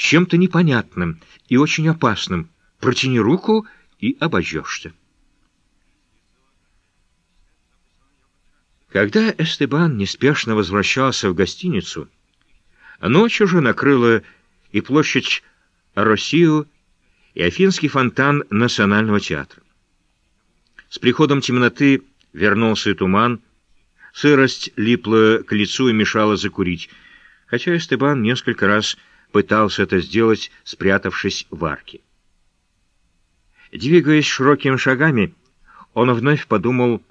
чем-то непонятным и очень опасным. Протяни руку и обожжешься. Когда Эстебан неспешно возвращался в гостиницу, ночь уже накрыла и площадь Россию, и Афинский фонтан Национального театра. С приходом темноты вернулся и туман, сырость липла к лицу и мешала закурить, хотя Эстебан несколько раз пытался это сделать, спрятавшись в арке. Двигаясь широкими шагами, он вновь подумал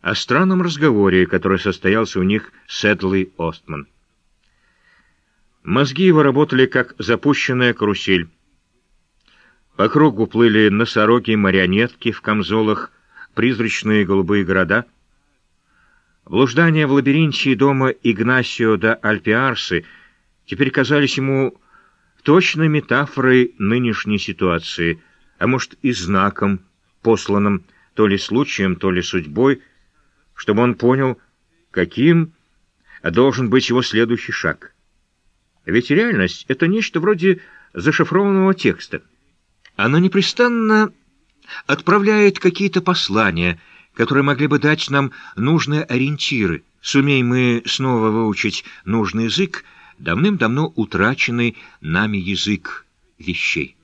о странном разговоре, который состоялся у них с Эдлой Остман. Мозги его работали, как запущенная карусель. По кругу плыли носороги-марионетки в камзолах, призрачные голубые города. Блуждания в лабиринте дома Игнасио да Альпиарсы теперь казались ему точной метафорой нынешней ситуации, а может и знаком, посланным то ли случаем, то ли судьбой, чтобы он понял, каким должен быть его следующий шаг. Ведь реальность — это нечто вроде зашифрованного текста. Она непрестанно отправляет какие-то послания, которые могли бы дать нам нужные ориентиры. Сумеем мы снова выучить нужный язык, давным-давно утраченный нами язык вещей.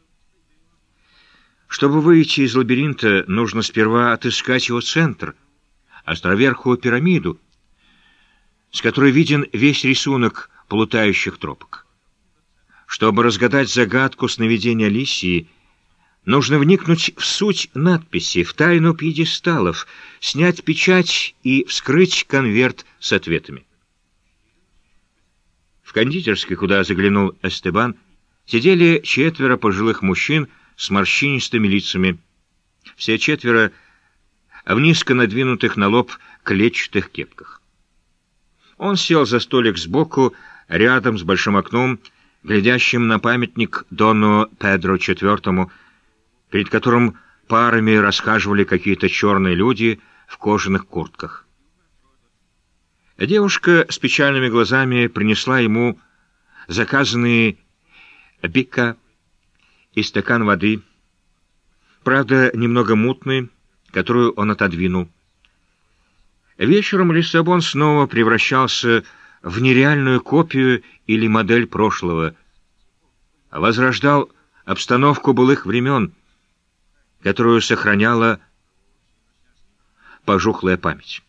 Чтобы выйти из лабиринта, нужно сперва отыскать его центр — островерхую пирамиду, с которой виден весь рисунок плутающих тропок. Чтобы разгадать загадку сновидения Лисии, нужно вникнуть в суть надписи, в тайну пьедесталов, снять печать и вскрыть конверт с ответами. В кондитерской, куда заглянул Эстебан, сидели четверо пожилых мужчин с морщинистыми лицами. Все четверо в низко надвинутых на лоб клетчатых кепках. Он сел за столик сбоку, рядом с большим окном, глядящим на памятник Дону Педро IV, перед которым парами расхаживали какие-то черные люди в кожаных куртках. Девушка с печальными глазами принесла ему заказанные бика и стакан воды, правда, немного мутный, которую он отодвинул. Вечером Лиссабон снова превращался в нереальную копию или модель прошлого, возрождал обстановку былых времен, которую сохраняла пожухлая память.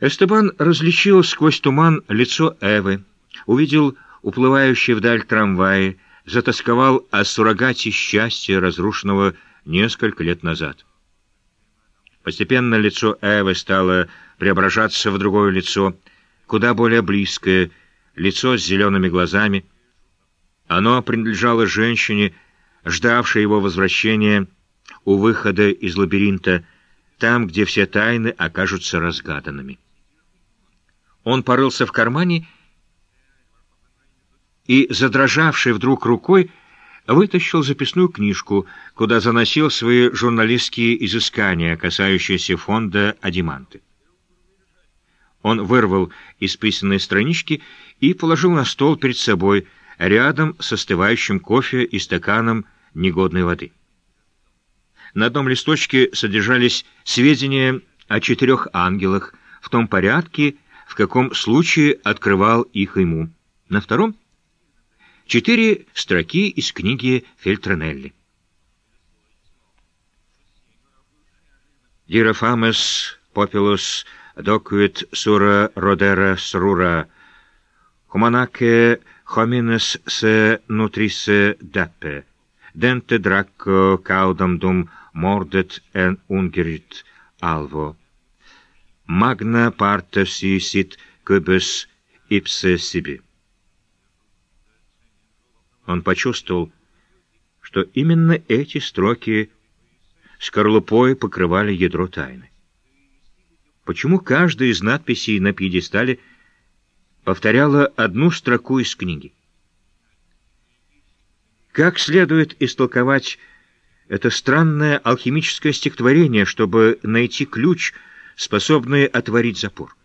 Эстебан различил сквозь туман лицо Эвы, увидел уплывающие вдаль трамваи, затасковал о суррогате счастья разрушенного несколько лет назад. Постепенно лицо Эвы стало преображаться в другое лицо, куда более близкое, лицо с зелеными глазами. Оно принадлежало женщине, ждавшей его возвращения у выхода из лабиринта, там, где все тайны окажутся разгаданными. Он порылся в кармане и, задрожавший вдруг рукой, вытащил записную книжку, куда заносил свои журналистские изыскания, касающиеся фонда «Адиманты». Он вырвал исписанные странички и положил на стол перед собой, рядом с остывающим кофе и стаканом негодной воды. На одном листочке содержались сведения о четырех ангелах в том порядке, в каком случае открывал их ему. На втором — Четыре строки из книги Фельтронелли. Дирафамес попилус доквит сура родера срура хуманаке хоминес се нутрисе дапе денте дракко каудам дум мордет ен унгерит алво парта си сит кубес ипсе сиби он почувствовал, что именно эти строки скорлупой покрывали ядро тайны. Почему каждая из надписей на пьедестале повторяла одну строку из книги? Как следует истолковать это странное алхимическое стихотворение, чтобы найти ключ, способный отворить запор?